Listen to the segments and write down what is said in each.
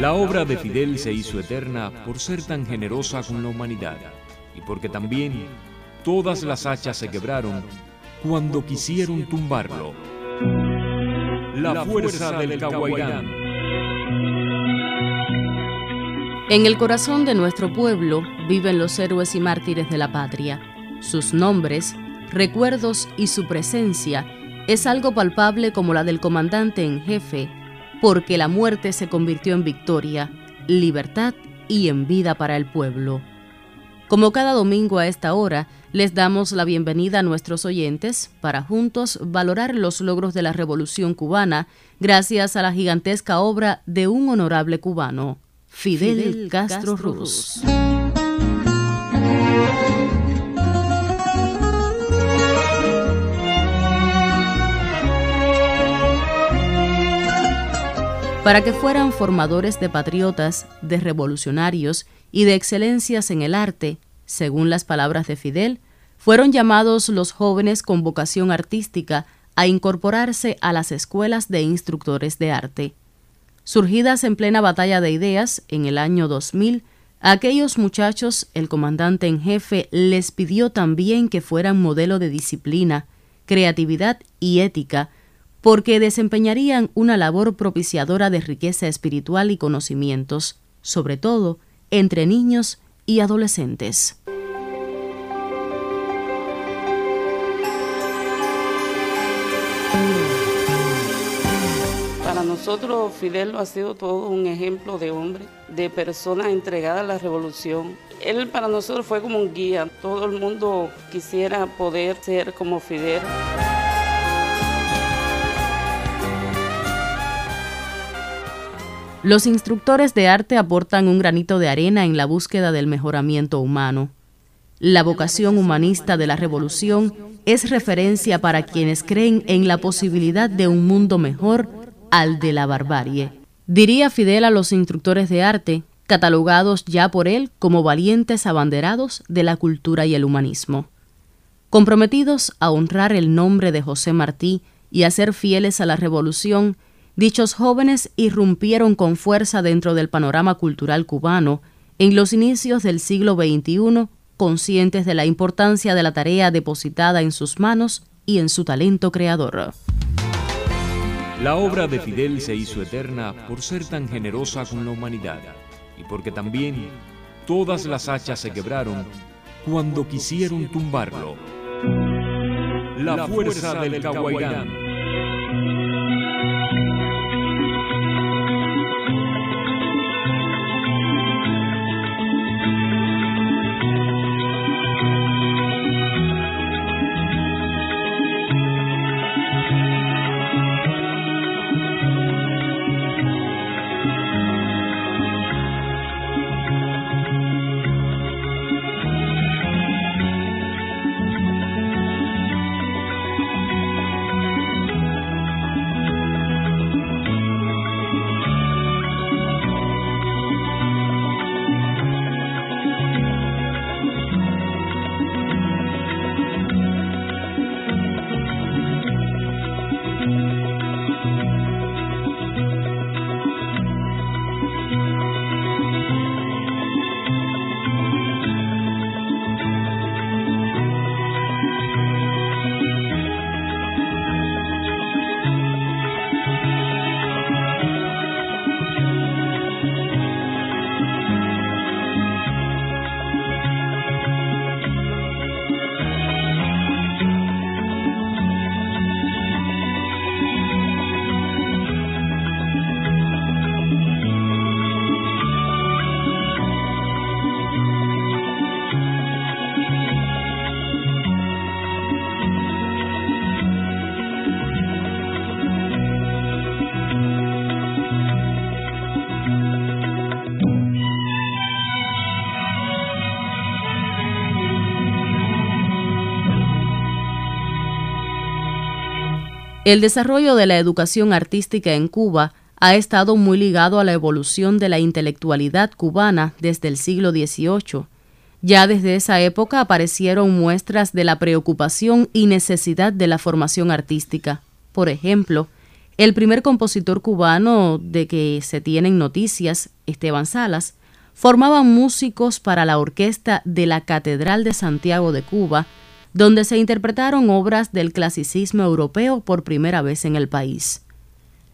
La obra de Fidel se hizo eterna por ser tan generosa con la humanidad y porque también todas las hachas se quebraron cuando quisieron tumbarlo. La fuerza del Cahuairán. En el corazón de nuestro pueblo viven los héroes y mártires de la patria. Sus nombres, recuerdos y su presencia es algo palpable como la del comandante en jefe, porque la muerte se convirtió en victoria, libertad y en vida para el pueblo. Como cada domingo a esta hora, les damos la bienvenida a nuestros oyentes para juntos valorar los logros de la Revolución cubana gracias a la gigantesca obra de un honorable cubano, Fidel, Castro, Ruz. Para que fueran formadores de patriotas, de revolucionarios y de excelencias en el arte, según las palabras de Fidel, fueron llamados los jóvenes con vocación artística a incorporarse a las escuelas de instructores de arte. Surgidas en plena batalla de ideas en el año 2000, a aquellos muchachos el comandante en jefe les pidió también que fueran modelo de disciplina, creatividad y ética, porque desempeñarían una labor propiciadora de riqueza espiritual y conocimientos, sobre todo entre niños y adolescentes. Para nosotros Fidel ha sido todo un ejemplo de hombre, de persona entregada a la revolución. Él para nosotros fue como un guía. Todo el mundo quisiera poder ser como Fidel. Los instructores de arte aportan un granito de arena en la búsqueda del mejoramiento humano. La vocación humanista de la revolución es referencia para quienes creen en la posibilidad de un mundo mejor al de la barbarie. Diría Fidel a los instructores de arte, catalogados ya por él como valientes abanderados de la cultura y el humanismo. Comprometidos a honrar el nombre de José Martí y a ser fieles a la revolución, Dichos jóvenes irrumpieron con fuerza dentro del panorama cultural cubano en los inicios del siglo XXI, conscientes de la importancia de la tarea depositada en sus manos y en su talento creador. La obra de Fidel se hizo eterna por ser tan generosa con la humanidad y porque también todas las hachas se quebraron cuando quisieron tumbarlo. La fuerza del Cahuairán. El desarrollo de la educación artística en Cuba ha estado muy ligado a la evolución de la intelectualidad cubana desde el siglo XVIII. Ya desde esa época aparecieron muestras de la preocupación y necesidad de la formación artística. Por ejemplo, El primer compositor cubano de que se tienen noticias, Esteban Salas, formaba músicos para la orquesta de la Catedral de Santiago de Cuba, donde se interpretaron obras del clasicismo europeo por primera vez en el país.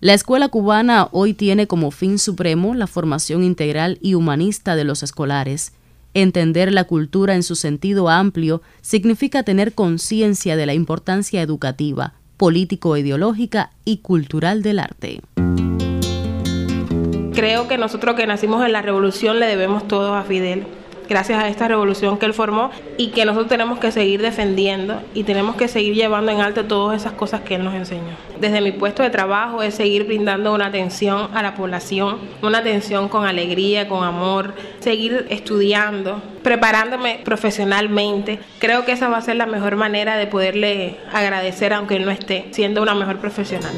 La escuela cubana hoy tiene como fin supremo la formación integral y humanista de los escolares. Entender la cultura en su sentido amplio significa tener conciencia de la importancia educativa, político-ideológica y cultural del arte. Creo que nosotros que nacimos en la revolución le debemos todo a Fidel gracias a esta revolución que él formó y que nosotros tenemos que seguir defendiendo y tenemos que seguir llevando en alto todas esas cosas que él nos enseñó. Desde mi puesto de trabajo es seguir brindando una atención a la población, una atención con alegría, con amor, seguir estudiando, preparándome profesionalmente. Creo que esa va a ser la mejor manera de poderle agradecer aunque él no esté siendo una mejor profesional.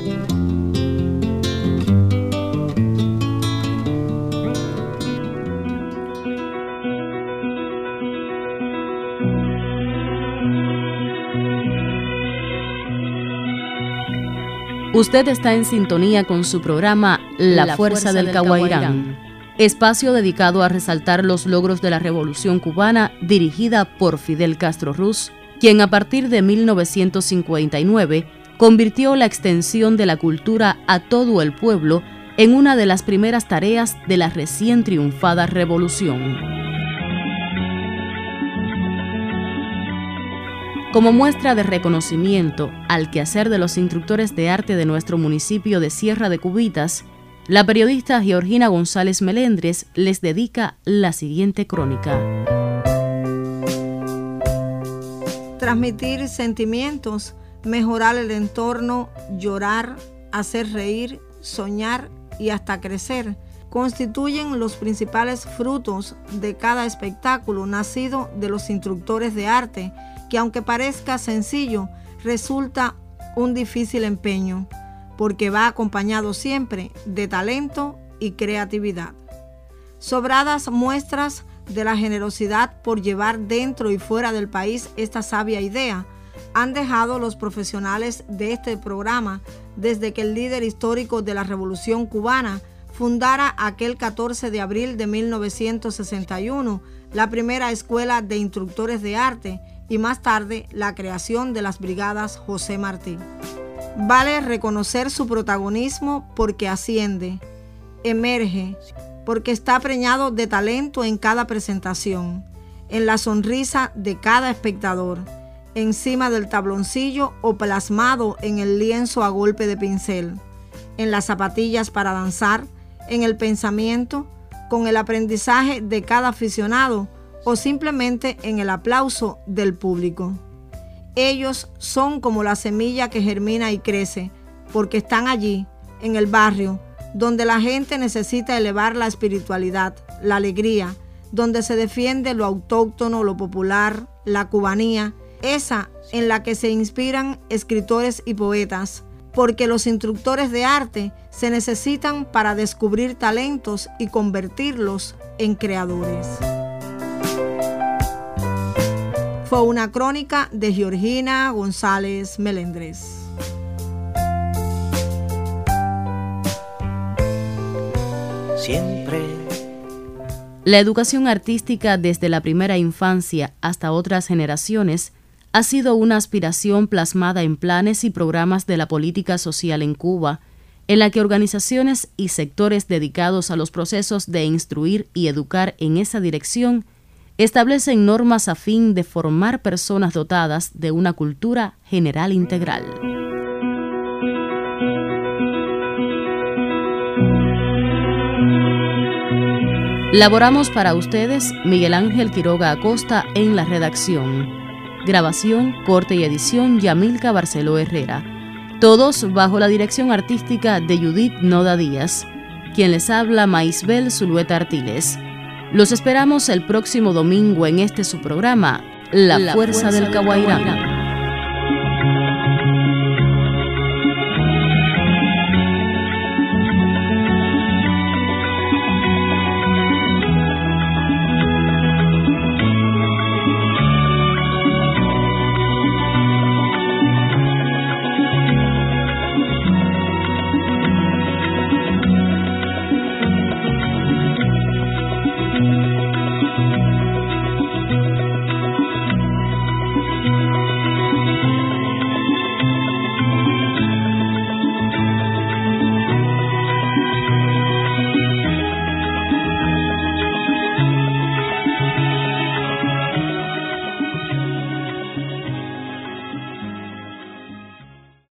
Usted está en sintonía con su programa La, Fuerza, del, del espacio dedicado a resaltar los logros de la Revolución cubana dirigida por Fidel Castro Ruz, quien a partir de 1959 convirtió la extensión de la cultura a todo el pueblo en una de las primeras tareas de la recién triunfada revolución. Como muestra de reconocimiento al quehacer de los instructores de arte de nuestro municipio de Sierra de Cubitas, la periodista Georgina González Melendres les dedica la siguiente crónica. Transmitir sentimientos, mejorar el entorno, llorar, hacer reír, soñar y hasta crecer constituyen los principales frutos de cada espectáculo nacido de los instructores de arte que aunque parezca sencillo, resulta un difícil empeño, porque va acompañado siempre de talento y creatividad. Sobradas muestras de la generosidad por llevar dentro y fuera del país esta sabia idea han dejado los profesionales de este programa desde que el líder histórico de la Revolución cubana fundara aquel 14 de abril de 1961 la primera escuela de instructores de arte y más tarde la creación de las brigadas José Martí. Vale reconocer su protagonismo porque asciende, emerge, porque está preñado de talento en cada presentación, en la sonrisa de cada espectador, encima del tabloncillo o plasmado en el lienzo a golpe de pincel, en las zapatillas para danzar, en el pensamiento, con el aprendizaje de cada aficionado o simplemente en el aplauso del público. Ellos son como la semilla que germina y crece, porque están allí, en el barrio, donde la gente necesita elevar la espiritualidad, la alegría, donde se defiende lo autóctono, lo popular, la cubanía, esa en la que se inspiran escritores y poetas, porque los instructores de arte se necesitan para descubrir talentos y convertirlos en creadores. Fue una crónica de Georgina González Melendres. Siempre. La educación artística desde la primera infancia hasta otras generaciones ha sido una aspiración plasmada en planes y programas de la política social en Cuba, en la que organizaciones y sectores dedicados a los procesos de instruir y educar en esa dirección establecen normas a fin de formar personas dotadas de una cultura general integral. Laboramos para ustedes Miguel Ángel Quiroga Acosta en la redacción. Grabación, corte y edición Yamilca Barceló Herrera. Todos bajo la dirección artística de Judith Noda Díaz. Quien les habla Maisbel Zulueta Artiles. Los esperamos el próximo domingo en este su programa, La, Fuerza, del, del